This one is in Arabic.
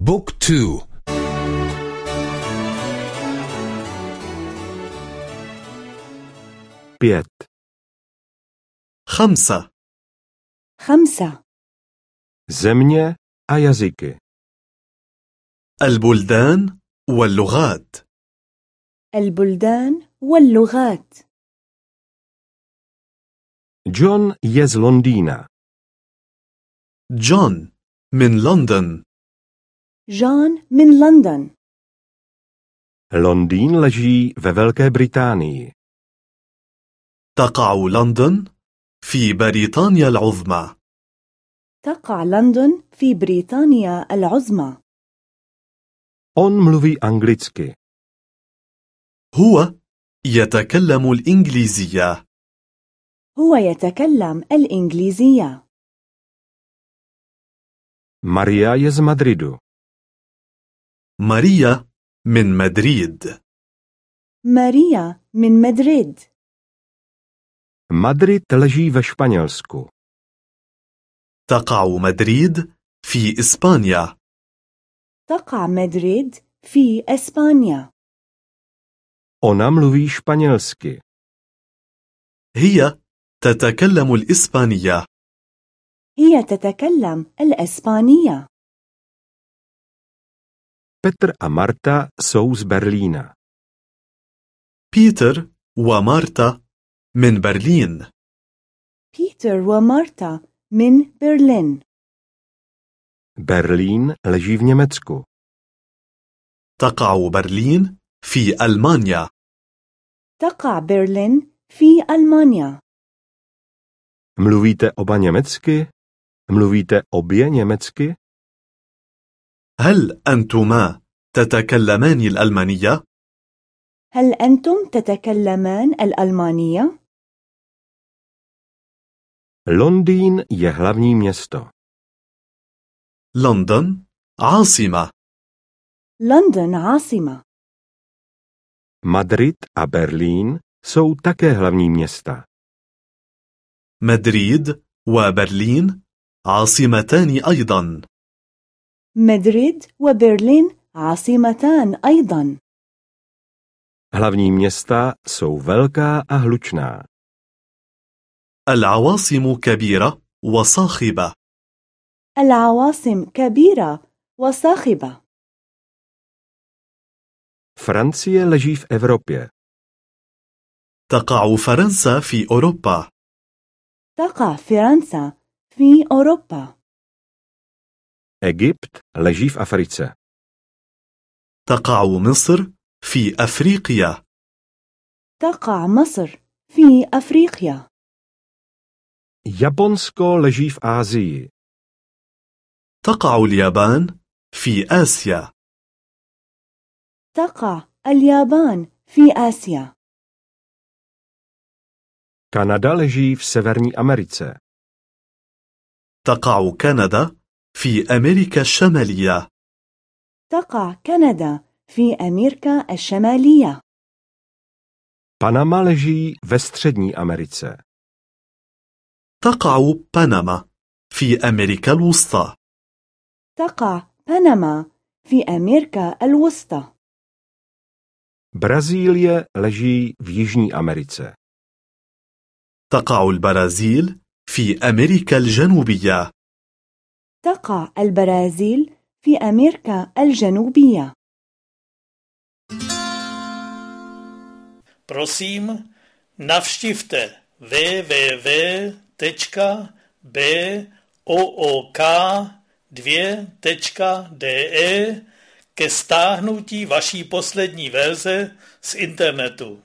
بوك تو. بيت. خمسة. خمسة. a jazyky. البلدان واللغات. البلدان واللغات. je z Londýna. جون من لندن. جون من لندن Londýn leží ve Velké Británii. تقع لندن في بريطانيا العظمى تقع لندن في بريطانيا العظمى On mluví anglicky. هو يتكلم الإنجليزية هو يتكلم الإنجليزية je z Madridu. ماريا من مدريد. ماريا من مدريد. Madrid leží ve Španělsku. تقع مدريد في إسبانيا. تقع مدريد في إسبانيا. Ona mluví španělsky. هي تتكلم الإسبانية. هي تتكلم الإسبانية. Petr a Marta jsou z Berlína. بيتر ومارتا من برلين بيتر ومارتا من برلين Berlín leží v Německu. تقع برلين في ألمانيا تقع برلين في ألمانيا Mluvíte oba německy? Mluvíte obě německy? هل أنتما تتكلمان الألمانية؟ هل أنتم تتكلمان الألمانية؟ Londýn je hlavní město. لندن عاصمة لندن عاصمة Madrid a Berlín jsou také hlavní města. مدريد وبرلين عاصمتان أيضا مدريد وبرلين عاصمتان أيضا. Hlavní města jsou velká a hlučná. العواصم كبيرة وصاخبة. العواصم كبيرة وصاخبة. Francie leží v Evropě. تقع فرنسا في أوروبا. تقع فرنسا في أوروبا. Egypt leží v Africe. تقع مصر في أفريقيا تقع مصر في أفريقيا Japonsko leží v Ázii. تقع اليابان في آسيا تقع اليابان في آسيا Kanada leží v Severní Americe. تقع كندا في أمريكا الشمالية. تقع كندا في أمريكا الشمالية. Panama leží ve Střední Americe. تقع بنما في أمريكا الوسطى. تقع بنما في أمريكا الوسطى. Brazílie leží v Jižní Americe. تقع البرازيل في أمريكا الجنوبية. تقع البرازيل في أمريكا الجنوبية Prosím, navštivte www.book2.de ke stáhnutí vaší poslední verze z internetu.